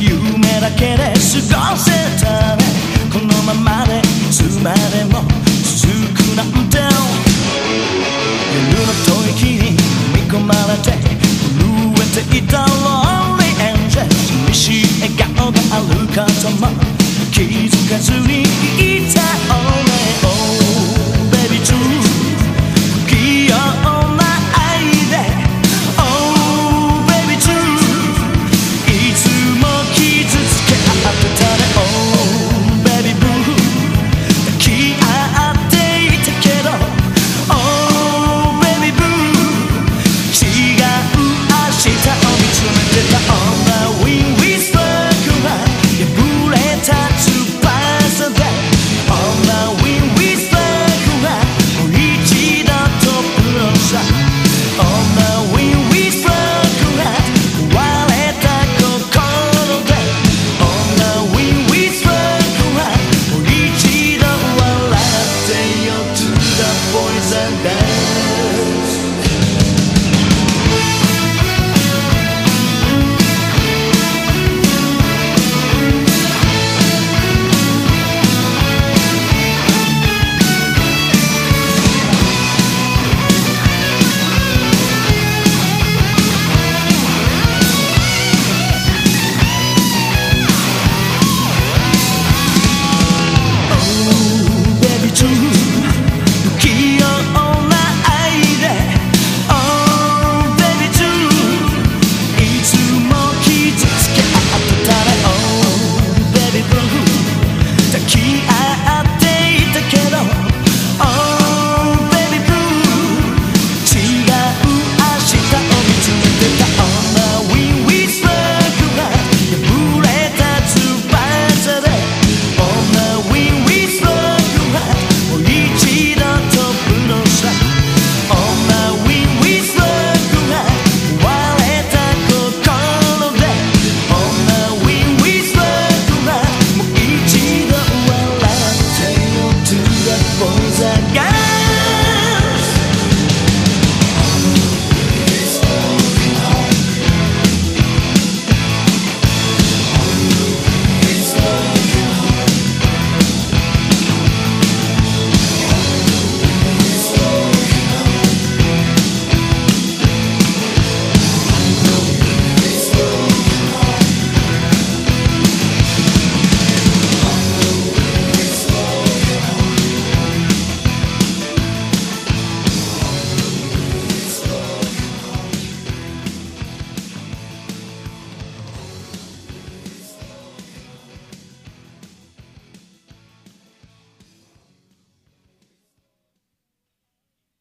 夢だけで過ごせた気づかずにいた